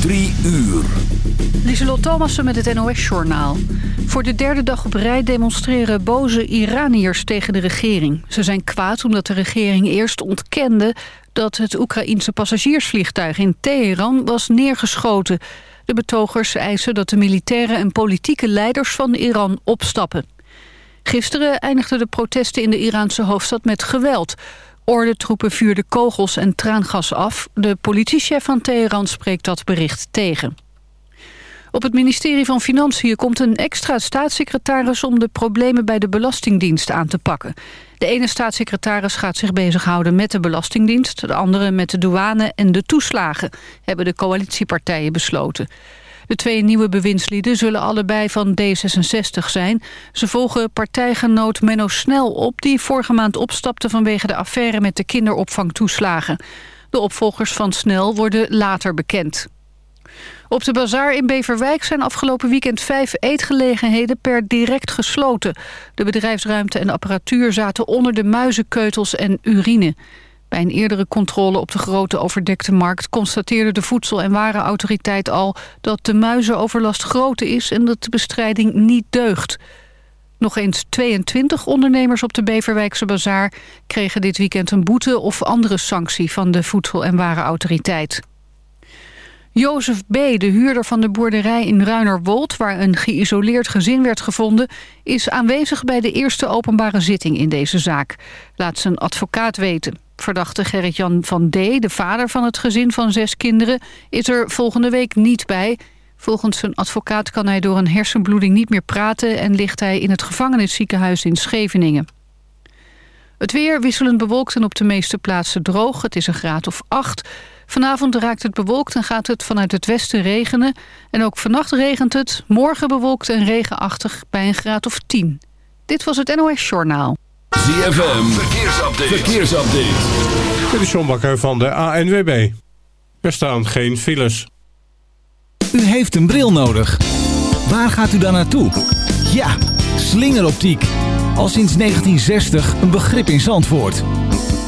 Drie uur. Lieselot Thomassen met het NOS-journaal. Voor de derde dag op rij demonstreren boze Iraniërs tegen de regering. Ze zijn kwaad omdat de regering eerst ontkende... dat het Oekraïense passagiersvliegtuig in Teheran was neergeschoten. De betogers eisen dat de militaire en politieke leiders van Iran opstappen. Gisteren eindigden de protesten in de Iraanse hoofdstad met geweld... Ordentroepen vuurden kogels en traangas af. De politiechef van Teheran spreekt dat bericht tegen. Op het ministerie van Financiën komt een extra staatssecretaris... om de problemen bij de Belastingdienst aan te pakken. De ene staatssecretaris gaat zich bezighouden met de Belastingdienst... de andere met de douane en de toeslagen... hebben de coalitiepartijen besloten. De twee nieuwe bewindslieden zullen allebei van D66 zijn. Ze volgen partijgenoot Menno Snel op... die vorige maand opstapte vanwege de affaire met de kinderopvangtoeslagen. De opvolgers van Snel worden later bekend. Op de bazaar in Beverwijk zijn afgelopen weekend vijf eetgelegenheden per direct gesloten. De bedrijfsruimte en apparatuur zaten onder de muizenkeutels en urine. Bij een eerdere controle op de grote overdekte markt... constateerde de Voedsel- en Warenautoriteit al... dat de muizenoverlast groot is en dat de bestrijding niet deugt. Nog eens 22 ondernemers op de Beverwijkse Bazaar... kregen dit weekend een boete of andere sanctie... van de Voedsel- en Warenautoriteit. Jozef B., de huurder van de boerderij in Ruinerwold... waar een geïsoleerd gezin werd gevonden... is aanwezig bij de eerste openbare zitting in deze zaak. Laat zijn advocaat weten. Verdachte Gerrit-Jan van D., de vader van het gezin van zes kinderen... is er volgende week niet bij. Volgens zijn advocaat kan hij door een hersenbloeding niet meer praten... en ligt hij in het gevangenisziekenhuis in Scheveningen. Het weer wisselend bewolkt en op de meeste plaatsen droog. Het is een graad of acht. Vanavond raakt het bewolkt en gaat het vanuit het westen regenen. En ook vannacht regent het. Morgen bewolkt en regenachtig bij een graad of 10. Dit was het NOS Journaal. ZFM, verkeersupdate. verkeersupdate. Dit is John Bakker van de ANWB. Er staan geen files. U heeft een bril nodig. Waar gaat u dan naartoe? Ja, slingeroptiek. Al sinds 1960 een begrip in Zandvoort.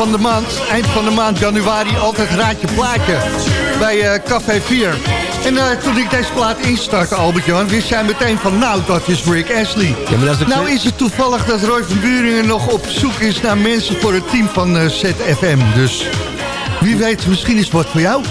Van de maand. Eind van de maand januari altijd raadje plaatje. Bij eh, Café 4. En eh, toen ik deze plaat instartte, Albert-Jan... wist jij meteen van, nou, dat is Rick Astley. maar dat is nou is het toevallig dat Roy van Buringen nog op zoek is... naar mensen voor het team van eh, ZFM. Dus wie weet, misschien is het wat voor jou.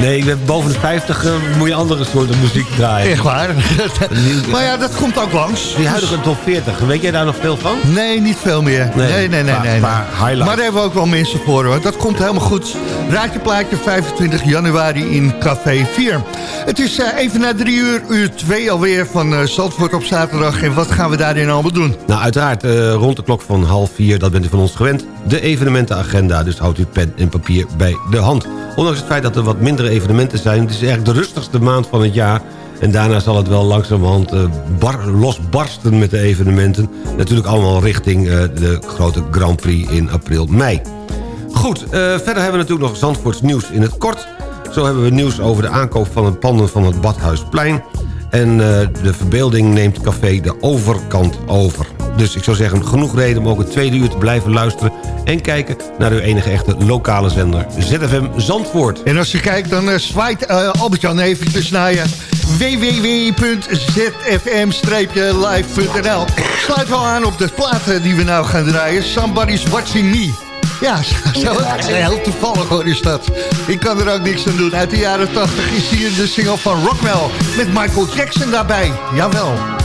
Nee, ik ben boven de 50 eh, moet je andere soorten muziek draaien. Echt waar. maar ja, dat komt ook langs. Die huidige top 40, weet jij daar nog veel van? Nee, niet veel meer. Nee, nee, nee. nee, maar- nee. maar daar hebben we ook wel mensen voor hoor. Dat komt helemaal goed. Raad je plaatje 25 januari in Café 4. Het is eh, even na drie uur, uur twee alweer van eh Zandvoort op zaterdag. En wat gaan we daarin allemaal doen? Nou, uiteraard rond de klok van half vier, dat bent u van ons gewend... de evenementenagenda, dus houdt u pen en papier bij de hand. Ondanks het feit dat er wat evenementen zijn... het is eigenlijk de rustigste maand van het jaar... en daarna zal het wel langzamerhand eh, bar, losbarsten met de evenementen. Natuurlijk allemaal richting eh, de grote Grand Prix in april, mei. Goed, eh, verder hebben we natuurlijk nog Zandvoorts nieuws in het kort. Zo hebben we nieuws over de aankoop van het panden van het Badhuisplein. En de verbeelding neemt café de overkant over. Dus ik zou zeggen, genoeg reden om ook het tweede uur te blijven luisteren... en kijken naar uw enige echte lokale zender, ZFM Zandvoort. En als je kijkt, dan eh, zwaait eh, Albert-Jan eventjes naar je www.zfm-live.nl Sluit wel aan op de platen die we nou gaan draaien. Somebody's Watching Me. Ja, zo, heel toevallig hoor is dat. Ik kan er ook niks aan doen. Uit de jaren 80 is hier de single van Rockwell met Michael Jackson daarbij. Jawel.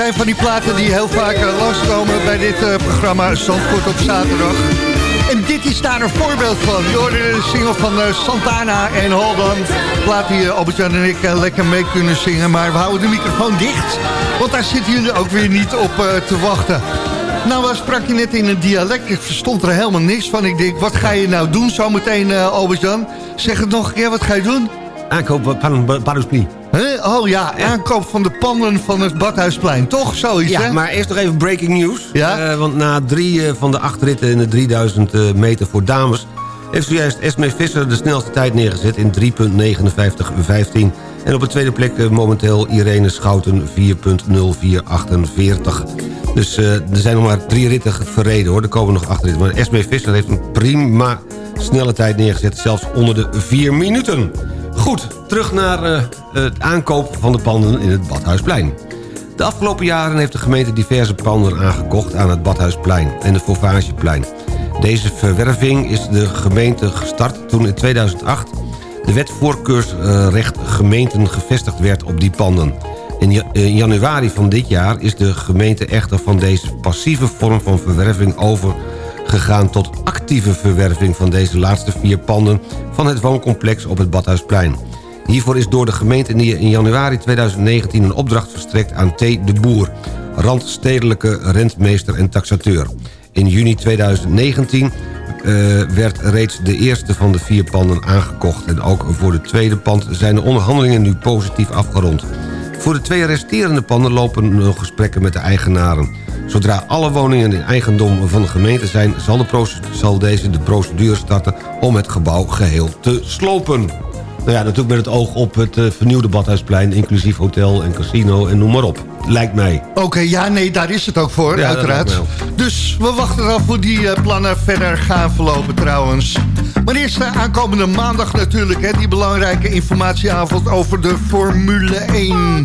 Zijn van die platen die heel vaak uh, langskomen bij dit uh, programma Zandvoort op zaterdag. En dit is daar een voorbeeld van. Je hoorde de single van uh, Santana en Hold On. Plaat die Albert-Jan en ik lekker mee kunnen zingen. Maar we houden de microfoon dicht. Want daar zitten jullie ook weer niet op te wachten. Nou, sprak je net in een dialect. Ik verstond er helemaal niks van. Ik denk, wat ga je nou doen zometeen, Albert-Jan? Zeg het nog een keer, wat ga je doen? Aankoop paraplu. Huh? Oh ja, aankoop van de panden van het Badhuisplein. Toch zoiets, ja, hè? maar eerst nog even breaking news. Ja? Uh, want na drie uh, van de acht ritten in de 3000 uh, meter voor dames... heeft zojuist Esme Visser de snelste tijd neergezet in 3.59.15. En op de tweede plek momenteel Irene Schouten 4.04.48. Dus er zijn nog maar drie ritten verreden, hoor. Er komen nog acht ritten. Maar Esme Visser heeft een prima snelle tijd neergezet. Zelfs onder de vier minuten. Goed, terug naar uh, het aankoop van de panden in het Badhuisplein. De afgelopen jaren heeft de gemeente diverse panden aangekocht... aan het Badhuisplein en de Fauvageplein. Deze verwerving is de gemeente gestart toen in 2008... de wet voorkeursrecht gemeenten gevestigd werd op die panden. In januari van dit jaar is de gemeente echter van deze passieve vorm van verwerving over gegaan tot actieve verwerving van deze laatste vier panden van het wooncomplex op het Badhuisplein. Hiervoor is door de gemeente in januari 2019 een opdracht verstrekt aan T. de Boer, randstedelijke rentmeester en taxateur. In juni 2019 uh, werd reeds de eerste van de vier panden aangekocht... en ook voor de tweede pand zijn de onderhandelingen nu positief afgerond. Voor de twee resterende panden lopen nog gesprekken met de eigenaren. Zodra alle woningen in eigendom van de gemeente zijn... zal, de zal deze de procedure starten om het gebouw geheel te slopen. Nou ja, natuurlijk met het oog op het uh, vernieuwde Badhuisplein... inclusief hotel en casino en noem maar op. Lijkt mij. Oké, okay, ja, nee, daar is het ook voor, ja, uiteraard. Dus we wachten af hoe die uh, plannen verder gaan verlopen trouwens. Maar eerst uh, aankomende maandag natuurlijk... Hè, die belangrijke informatieavond over de Formule 1.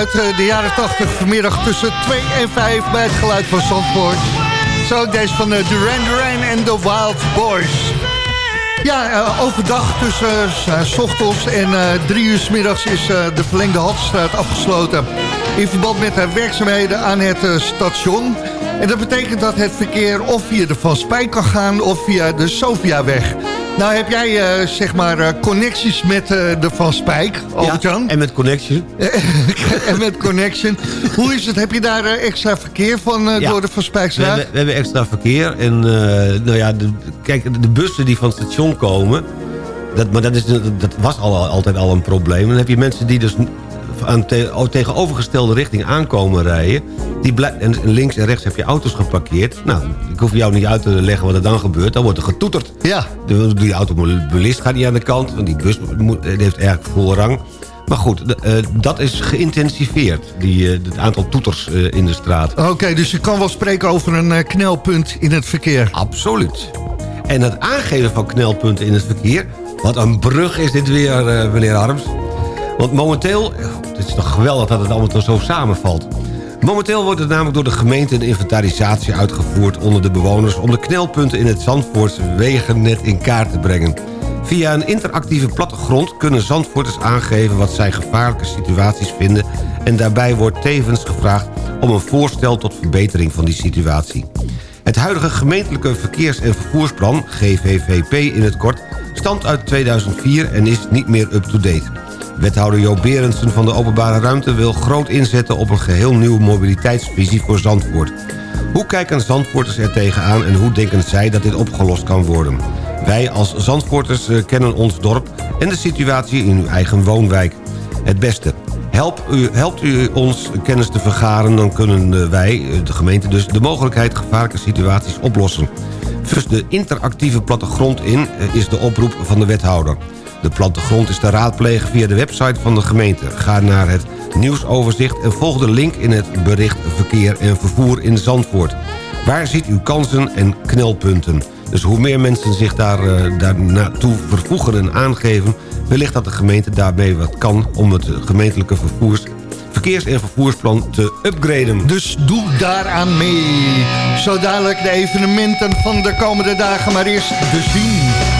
uit eh, de jaren 80 vanmiddag tussen 2 en 5 bij het geluid van Zandvoort. Zo ook deze van eh, Duran Duran en The Wild Boys. Ja, eh, overdag tussen s ochtends en uh, drie uur s middags is de verlengde Haltestraat afgesloten. In verband met de werkzaamheden aan het station. En dat betekent dat het verkeer of via de Van kan gaan of via de Sofiaweg. Nou heb jij uh, zeg maar uh, connecties met uh, de Van Spijk, Albert-Jan? Ja, en met Connection. en met Connection. Hoe is het? Heb je daar extra verkeer van ja. door de Van Spijkstraat? We, hebben, we hebben extra verkeer. En nou ja, de, kijk, de bussen die van het station komen... Dat, maar dat, is, dat was al, altijd al een probleem. Dan heb je mensen die dus aan te, tegenovergestelde richting aankomen rijden. Die en links en rechts heb je auto's geparkeerd. Nou, ik hoef jou niet uit te leggen wat er dan gebeurt. Dan wordt er getoeterd. Ja. De, die automobilist gaat niet aan de kant. Want die bus moet, die heeft eigenlijk voorrang. Maar goed, de, uh, dat is geïntensiveerd. Die, uh, het aantal toeters uh, in de straat. Oké, okay, dus je kan wel spreken over een knelpunt in het verkeer. Absoluut. En het aangeven van knelpunten in het verkeer... Wat een brug is dit weer, meneer Arms. Want momenteel, het is toch geweldig dat het allemaal zo samenvalt. Momenteel wordt er namelijk door de gemeente een inventarisatie uitgevoerd onder de bewoners... om de knelpunten in het Zandvoortse wegennet in kaart te brengen. Via een interactieve plattegrond kunnen Zandvoorters aangeven... wat zij gevaarlijke situaties vinden... en daarbij wordt tevens gevraagd om een voorstel tot verbetering van die situatie. Het huidige gemeentelijke verkeers- en vervoersplan, GVVP in het kort... stamt uit 2004 en is niet meer up-to-date. Wethouder Jo Berendsen van de Openbare Ruimte wil groot inzetten op een geheel nieuwe mobiliteitsvisie voor Zandvoort. Hoe kijken Zandvoorters er tegenaan en hoe denken zij dat dit opgelost kan worden? Wij als Zandvoorters kennen ons dorp en de situatie in uw eigen woonwijk. Het beste. Help u, helpt u ons kennis te vergaren, dan kunnen wij, de gemeente dus, de mogelijkheid gevaarlijke situaties oplossen. Vus de interactieve plattegrond in, is de oproep van de wethouder. De plattegrond is te raadplegen via de website van de gemeente. Ga naar het nieuwsoverzicht en volg de link in het bericht Verkeer en Vervoer in Zandvoort. Waar ziet u kansen en knelpunten? Dus hoe meer mensen zich daar, uh, naartoe vervoegen en aangeven... wellicht dat de gemeente daarmee wat kan om het gemeentelijke vervoers verkeers- en vervoersplan te upgraden. Dus doe daaraan mee. Zo dadelijk de evenementen van de komende dagen, maar eerst de zien.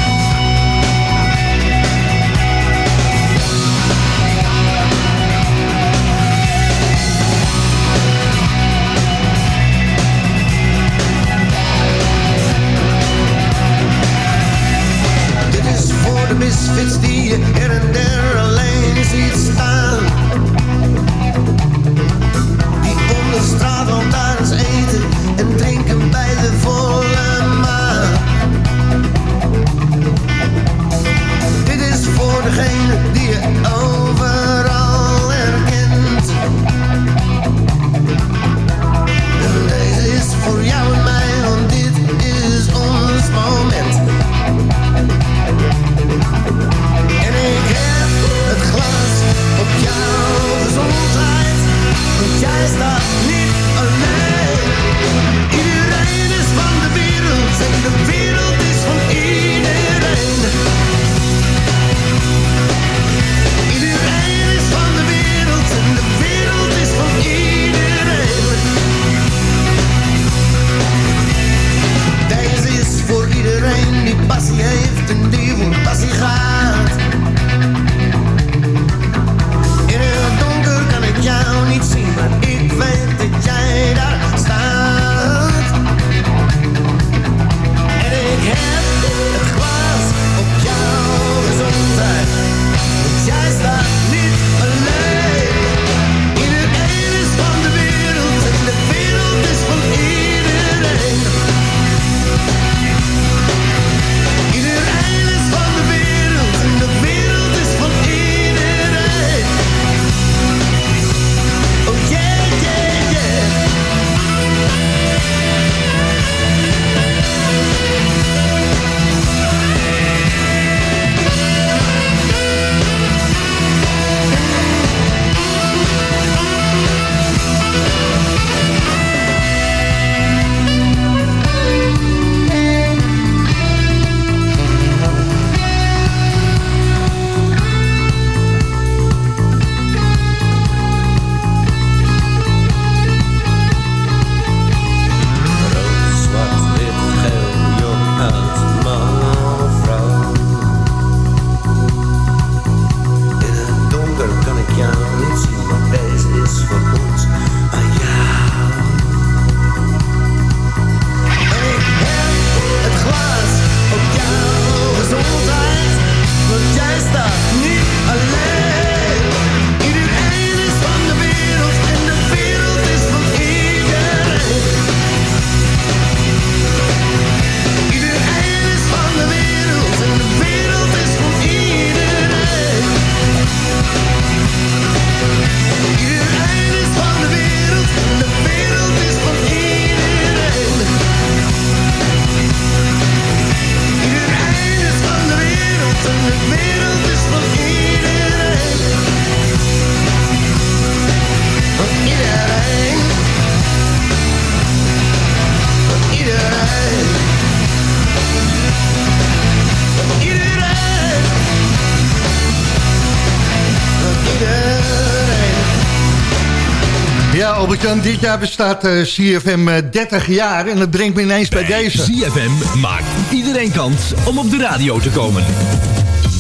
Albert-Jan, dit jaar bestaat eh, CFM eh, 30 jaar en dat brengt me ineens bij deze. CFM maakt iedereen kans om op de radio te komen.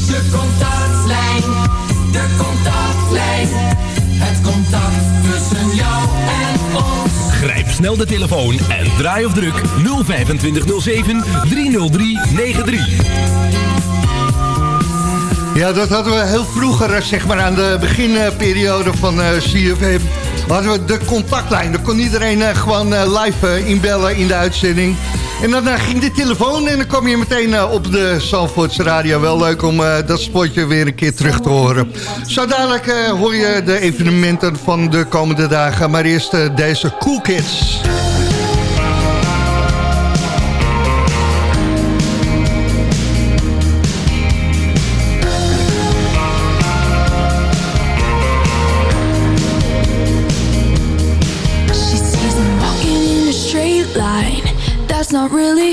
De contactlijn, de contactlijn. Het contact tussen jou en ons. Grijp snel de telefoon en draai of druk 02507 303 93. Ja, dat hadden we heel vroeger, eh, zeg maar aan de beginperiode van eh, CFM. Hadden we de contactlijn. Dan kon iedereen eh, gewoon eh, live eh, inbellen in de uitzending. En dan ging de telefoon en dan kwam je meteen op de Zandvoortse radio. Wel leuk om dat spotje weer een keer terug te horen. Zo dadelijk hoor je de evenementen van de komende dagen. Maar eerst deze Cool Kids.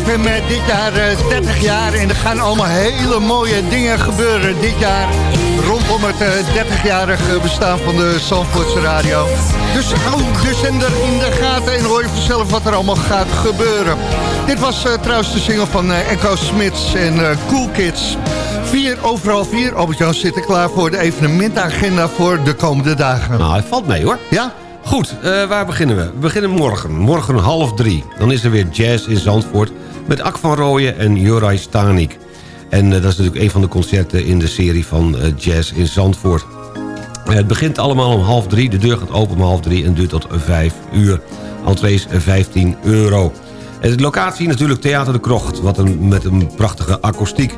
CFM eh, dit jaar eh, 30 jaar en er gaan allemaal hele mooie dingen gebeuren dit jaar rondom om het eh, 30-jarig bestaan van de Zandvoortse radio. Dus hou de zender in de gaten en hoor je vanzelf wat er allemaal gaat gebeuren. Dit was eh, trouwens de single van eh, Echo Smits en eh, Cool Kids. Vier overal vier. Albert-Jan zit er klaar voor de evenementagenda voor de komende dagen. Nou, hij valt mee hoor. Ja? Goed, eh, waar beginnen we? We beginnen morgen. Morgen half drie. Dan is er weer jazz in Zandvoort met Ak van Rooyen en Juraj Stanik. En eh, dat is natuurlijk een van de concerten in de serie van eh, jazz in Zandvoort. Eh, Het begint allemaal om half drie. De deur gaat open om half drie en duurt tot vijf uur. Entree is 15 euro. En de locatie natuurlijk Theater de Krocht. Wat een, met een prachtige akoestiek.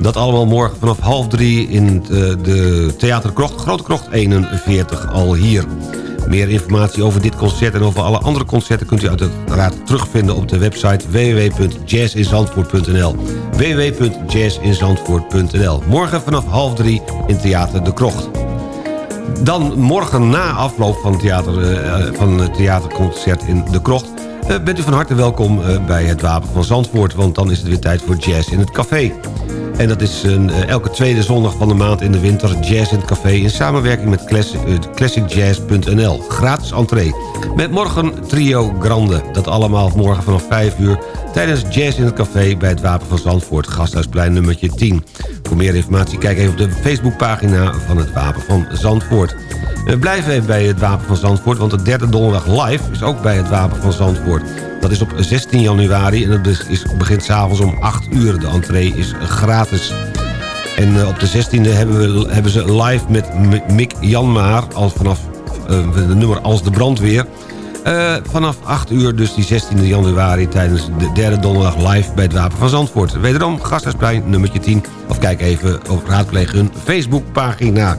Dat allemaal morgen vanaf half drie in eh, de Theater de Krocht. Grote Krocht 41 al hier. Meer informatie over dit concert en over alle andere concerten... kunt u uiteraard terugvinden op de website www.jazzinzandvoort.nl www.jazzinzandvoort.nl Morgen vanaf half drie in Theater de Krocht. Dan morgen na afloop van, theater, eh, van het theaterconcert in De Krocht... eh, bent u van harte welkom eh, bij het Wapen van Zandvoort... want dan is het weer tijd voor jazz in het café. En dat is een, eh, elke tweede zondag van de maand in de winter... Jazz in het café in samenwerking met eh, classicjazz.nl. Gratis entree. Met morgen Trio Grande. Dat allemaal morgen vanaf 5 uur... tijdens Jazz in het café bij het Wapen van Zandvoort. Gasthuisplein nummertje 10. Voor meer informatie kijk even op de Facebookpagina van het Wapen van Zandvoort. We blijven even bij het Wapen van Zandvoort... want de derde donderdag live is ook bij het Wapen van Zandvoort. Dat is op 16 januari en het is, begint s'avonds om 8 uur. De entree is gratis. En eh, op de 16e hebben, we, hebben ze live met Mick Janmaar... Al vanaf uh, de nummer Als de Brandweer... Uh, vanaf 8 uur, dus die 16 januari... tijdens de derde donderdag live bij het Wapen van Zandvoort. Wederom, Gasthuisplein, nummertje 10. Of kijk even op raadpleeg hun Facebookpagina.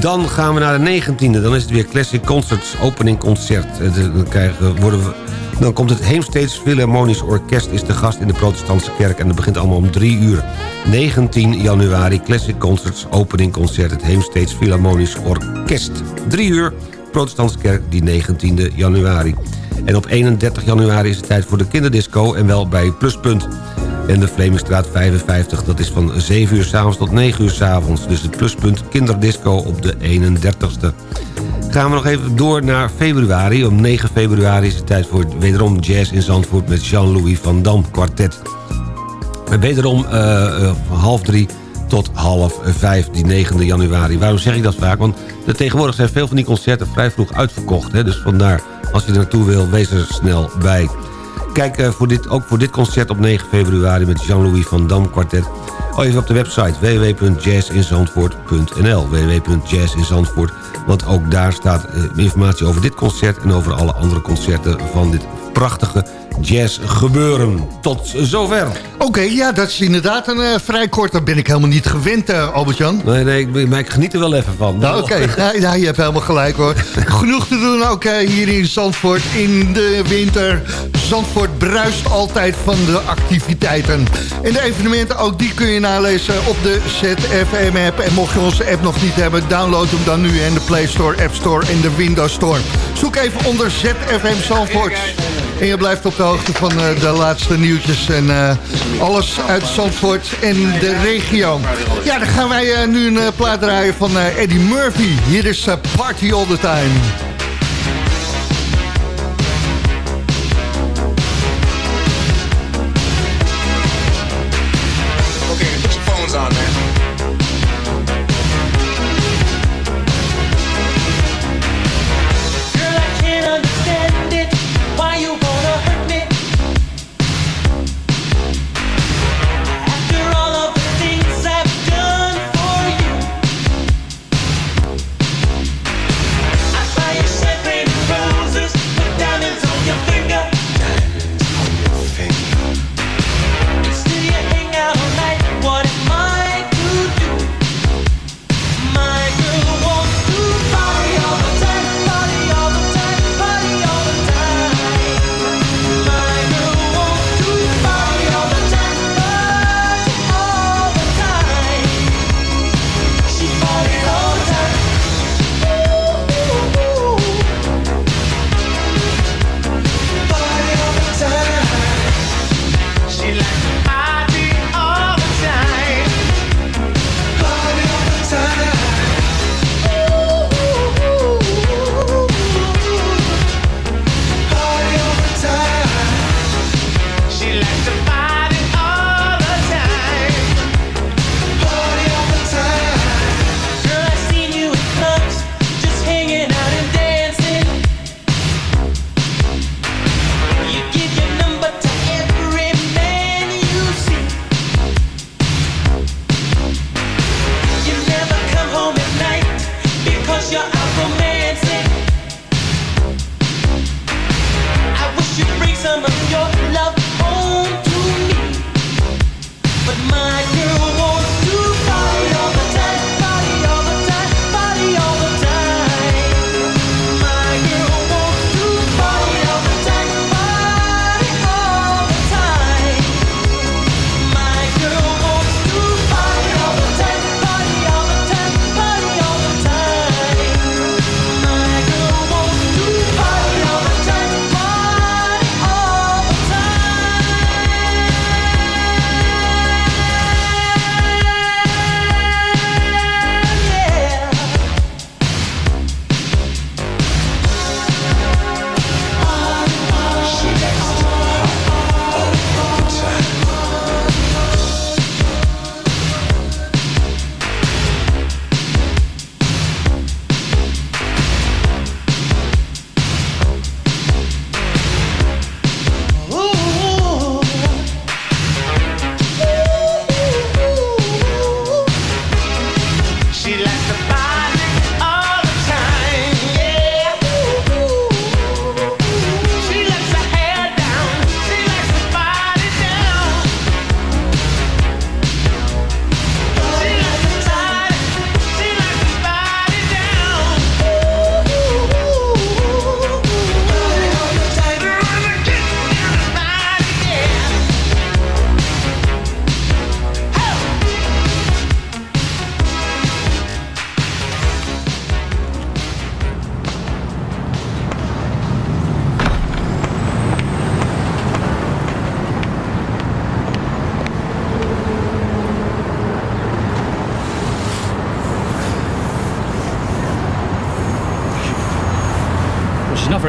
Dan gaan we naar de 19e. Dan is het weer Classic Concerts opening concert. Eh, Dan, krijgen, worden we, dan komt het Heemsteeds Philharmonisch Orkest... is de gast in de protestantse kerk. En dat begint allemaal om 3 uur. 19 januari Classic Concerts opening concert. Het Heemsteeds Philharmonisch Orkest. 3 uur protestantse kerk die 19e januari. En op 31 januari is het tijd voor de kinderdisco... en wel bij Pluspunt. En de Vlemingstraat 55, dat is van 7 uur s'avonds tot 9 uur s'avonds. Dus het pluspunt kinderdisco op de 31ste. Gaan we nog even door naar februari. Om 9 februari is het tijd voor wederom jazz in Zandvoort... met Jean-Louis van Dam kwartet. Wederom uh, uh, half drie tot half vijf, die 9 januari. Waarom zeg ik dat vaak? Want tegenwoordig zijn veel van die concerten vrij vroeg uitverkocht. Hè? Dus vandaar, als je er naartoe wil, wees er snel bij. Kijk uh, voor dit, ook voor dit concert op 9 februari met Jean-Louis van Dam kwartet. Even op de website www.jazzinzandvoort.nl www.jazzinzandvoort Want ook daar staat uh, informatie over dit concert... en over alle andere concerten van dit prachtige jazz gebeuren. Tot zover. Oké, okay, ja, dat is inderdaad een uh, vrij kort. Dat ben ik helemaal niet gewend, uh, Albert-Jan. Nee, nee, ik, maar ik geniet er wel even van. Nou, Oké, okay. ja, ja, je hebt helemaal gelijk hoor. Genoeg te doen ook uh, hier in Zandvoort in de winter. Zandvoort bruist altijd van de activiteiten. En de evenementen, ook die kun je nalezen op de ZFM-app. En mocht je onze app nog niet hebben, download hem dan nu in de Play Store, App Store en de Windows Store. Zoek even onder ZFM Zandvoort. En je blijft op de hoogte van uh, de laatste nieuwtjes en uh, alles uit Zandvoort en de regio. Ja, dan gaan wij uh, nu een plaat draaien van Eddie Murphy. Hier is Party All The Time.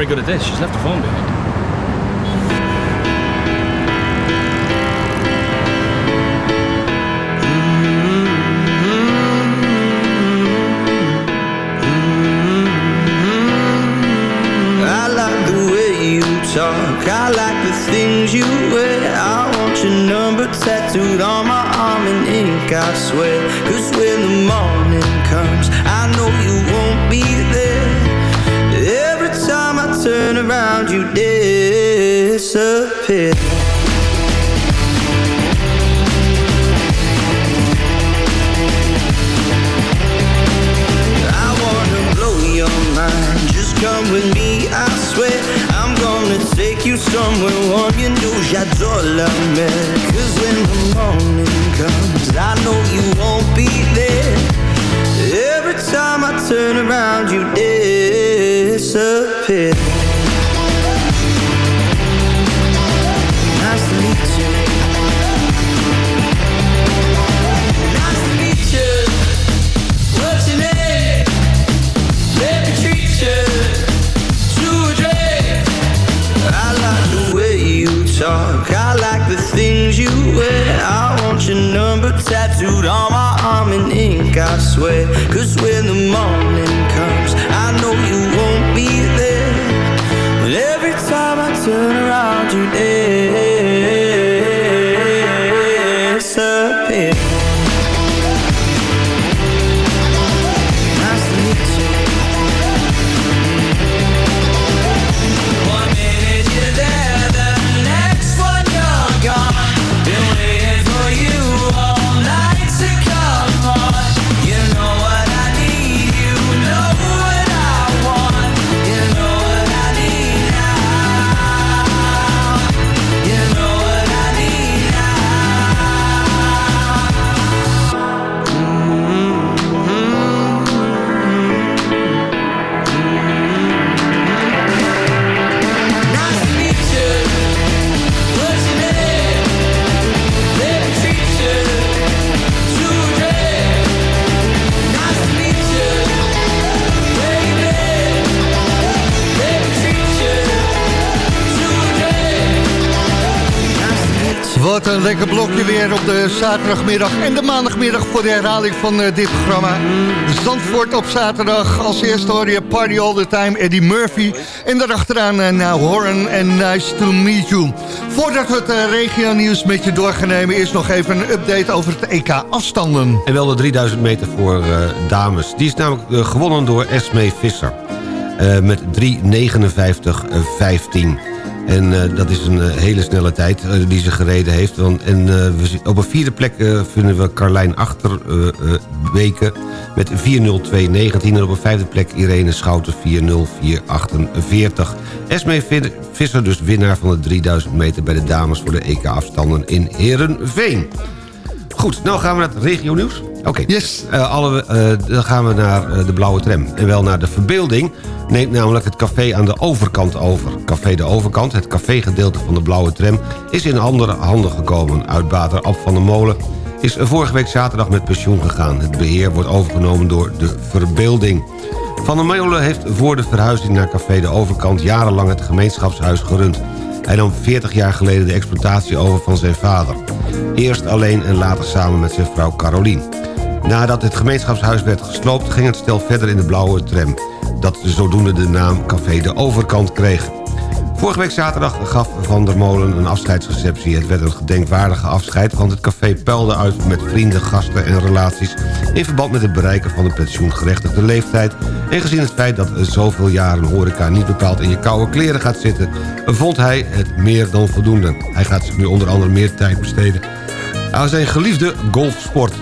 very good at this. She's left the phone. way. Cause op de zaterdagmiddag en de maandagmiddag voor de herhaling van eh, dit programma. Zandvoort op zaterdag. Als eerste hoor je Party All The Time, Eddie Murphy. En daarachteraan eh, uh, Now Horan en Nice To Meet You. Voordat we het uh, regionieuws met je doorgenemen... is nog even een update over het EK afstanden. En wel de 3000 meter voor dames. Die is namelijk gewonnen door Esme Visser. met 3.59.15. En eh, dat is een eh, hele snelle tijd eh, die ze gereden heeft. En we, op een vierde plek vinden we Carlijn Achterweken met 4.02.19. En op een vijfde plek Irene Schouten 4.04.48. Esmee Vid- Visser dus winnaar van de 3000 meter bij de dames... voor de EK-afstanden in Herenveen. Goed, nou gaan we naar het regio nieuws. Oké, yes. alle, eh, dan gaan we naar eh, de blauwe tram. En wel naar de verbeelding neemt namelijk het café aan de overkant over. Café de overkant, het cafégedeelte van de blauwe tram... is in andere handen gekomen. Uitbater Ab van der Molen is vorige week zaterdag met pensioen gegaan. Het beheer wordt overgenomen door de verbeelding. Van der Molen heeft voor de verhuizing naar Café de Overkant... jarenlang het gemeenschapshuis gerund. Hij nam 40 jaar geleden de exploitatie over van zijn vader. Eerst alleen en later samen met zijn vrouw Carolien. Nadat het gemeenschapshuis werd gesloopt... ging het stel verder in de blauwe tram. Dat zodoende de naam Café de Overkant kreeg. Vorige week zaterdag gaf Van der Molen een afscheidsreceptie. Het werd een gedenkwaardige afscheid... want het café puilde uit met vrienden, gasten en relaties... in verband met het bereiken van de pensioengerechtigde leeftijd... en gezien het feit dat zoveel jaren horeca niet bepaald in je koude kleren gaat zitten... vond hij het meer dan voldoende. Hij gaat zich nu onder andere meer tijd besteden aan zijn geliefde golfsport.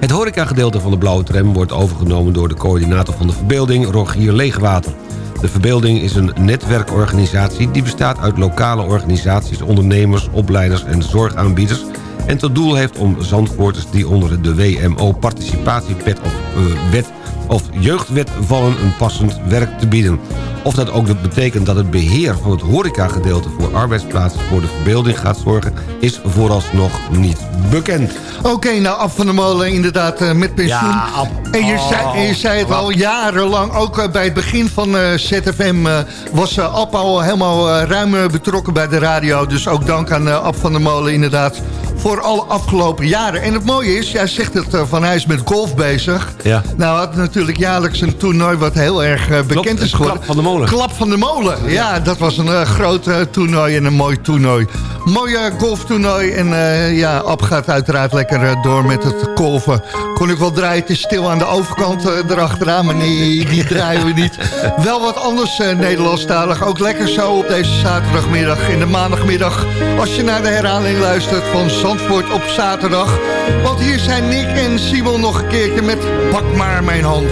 Het horecagedeelte van de Blauwe Tram wordt overgenomen door de coördinator van de verbeelding, Rogier Leegwater. De verbeelding is een netwerkorganisatie die bestaat uit lokale organisaties, ondernemers, opleiders en zorgaanbieders. En tot doel heeft om Zandvoorters die onder de WMO participatiewet of eh, wet of jeugdwet vallen een passend werk te bieden. Of dat ook betekent dat het beheer van het horecagedeelte voor arbeidsplaatsen voor de verbeelding gaat zorgen, is vooralsnog niet bekend. Oké, nou af van de molen inderdaad eh, met pensioen. Ja, en, je zei, en je zei het Oh, al jarenlang, ook eh, bij het begin van eh, ZFM... eh, was uh, Ab al helemaal eh, ruim betrokken bij de radio. Dus ook dank aan eh, Ab van der Molen inderdaad voor alle afgelopen jaren. En het mooie is, jij zegt het eh, van hij is met golf bezig. Ja. Nou, had natuurlijk jaarlijks een toernooi wat heel erg eh, bekend is geworden. Klap van de Molen. Klap van de molen. Ja, dat was een eh, groot toernooi en een mooi toernooi. Mooi eh, golftoernooi. En ja, Ab gaat uiteraard lekker door met het golven. Kon ik wel draaien, het is stil aan de overkant erachteraan. Maar nee, die draaien we niet. Wel wat anders Nederlandstalig. Ook lekker zo op deze zaterdagmiddag en de maandagmiddag. Als je naar de herhaling luistert van Zandvoort op zaterdag. Want hier zijn Nick en Simon nog een keertje met Pak maar mijn hand.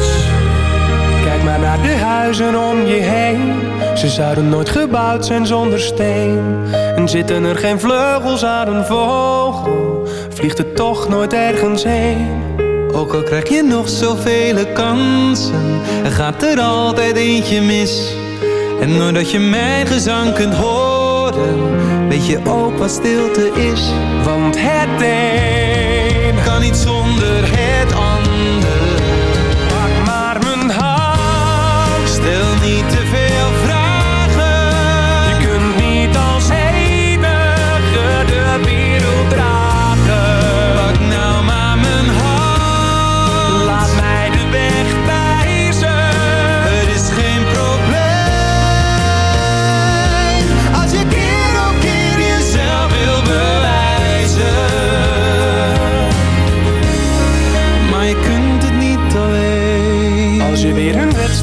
Kijk maar naar de huizen om je heen. Ze zouden nooit gebouwd zijn zonder steen. En zitten er geen vleugels aan een vogel, vliegt het toch nooit ergens heen. Ook al krijg je nog zoveel kansen, er gaat er altijd eentje mis. En doordat je mijn gezang kunt horen, weet je ook wat stilte is. Want het een kan niet zonder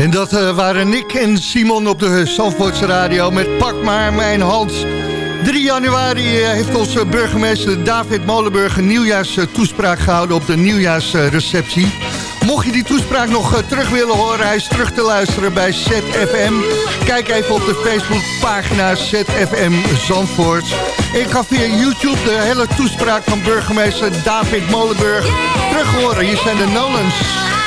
En dat eh, waren Nick en Simon op de Zandvoortse radio met Pak maar mijn hand. 3 januari eh, heeft onze burgemeester David Molenburg een nieuwjaarstoespraak gehouden op de nieuwjaarsreceptie. Mocht je die toespraak nog eh, terug willen horen, hij is terug te luisteren bij ZFM. Kijk even op de Facebookpagina ZFM Zandvoort. Ik kan via YouTube de hele toespraak van burgemeester David Molenburg terug horen. Hier zijn de Nolans.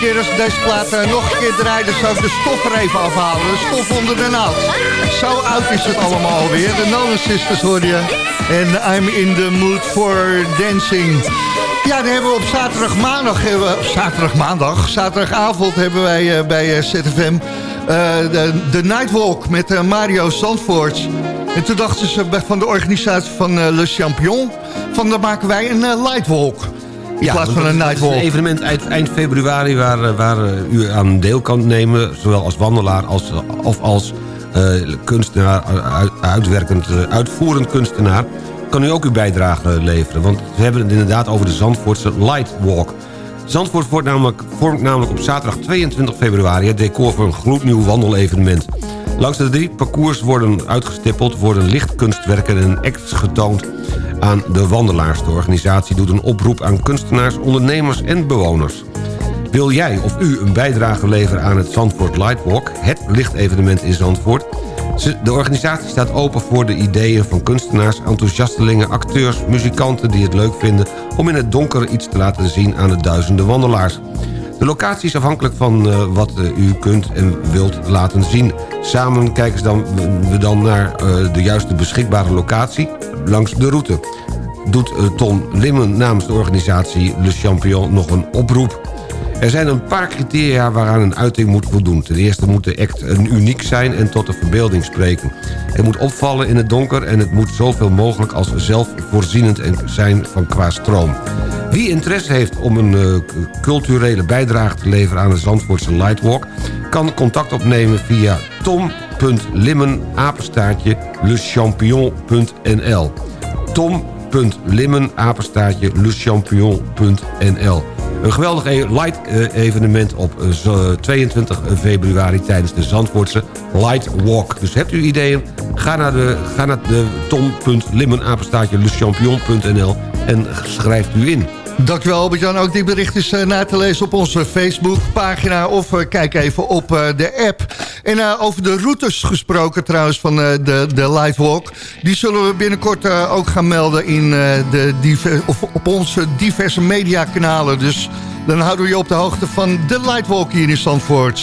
Keer als deze plaat eh, nog een keer draaien... zou ik de stof er even afhalen. De stof onder de naald. Zo oud is het allemaal alweer. De Nolan Sisters hoor je. En I'm in the mood for dancing. Ja, dan hebben we op zaterdag, maandag... we- zaterdag, maandag, zaterdagavond hebben wij eh, bij eh, ZFM... de, de Nightwalk met Mario Zandvoort. En toen dachten ze van de organisatie van Le Champion... van dan maken wij een Lightwalk. In plaats van een dat is een evenement eind, eind februari waar, eh, waar eh, u aan deel kan nemen. Zowel als wandelaar als, of als eh, kunstenaar, eh, uit- uitwerkend, eh, uitvoerend kunstenaar. Kan u ook uw bijdrage leveren. Want we hebben het inderdaad over de Zandvoortse Lightwalk. Zandvoort vormt namelijk, vormt namelijk op zaterdag 22 februari... het decor voor een gloednieuw wandelevenement. Langs de drie parcours worden uitgestippeld... worden lichtkunstwerken en acts getoond aan de wandelaars. De organisatie doet een oproep aan kunstenaars, ondernemers en bewoners. Wil jij of u een bijdrage leveren aan het Zandvoort Lightwalk... het lichtevenement in Zandvoort... De organisatie staat open voor de ideeën van kunstenaars, enthousiastelingen, acteurs, muzikanten die het leuk vinden om in het donker iets te laten zien aan de duizenden wandelaars. De locatie is afhankelijk van eh, wat eh, u kunt en wilt laten zien. Samen kijken dan, we dan naar eh, de juiste beschikbare locatie langs de route. Doet Ton Limmen namens de organisatie Le Champion nog een oproep. Er zijn een paar criteria waaraan een uiting moet voldoen. Ten eerste moet de act een uniek zijn en tot de verbeelding spreken. Het moet opvallen in het donker en het moet zoveel mogelijk als zelfvoorzienend en zijn van qua stroom. Wie interesse heeft om een eh, culturele bijdrage te leveren aan de Zandvoortse Lightwalk... kan contact opnemen via tom.limmen apenstaartje Een geweldig e- light eh, evenement op eh, zo- 22 februari tijdens de Zandvoortse Light Walk. Dus hebt u ideeën? Ga naar, de, ga naar de tom.limmenapenstaatje lechampion.nl en schrijft u in. Dankjewel Albert-Jan. Ook die bericht is eh, na te lezen op onze Facebookpagina... of eh, kijk even op eh, de app. En over de routes gesproken trouwens van de, de Lightwalk... die zullen we binnenkort ook gaan melden in, de of op onze diverse mediakanalen. Dus dan houden we je op de hoogte van de Lightwalk hier in Zandvoort.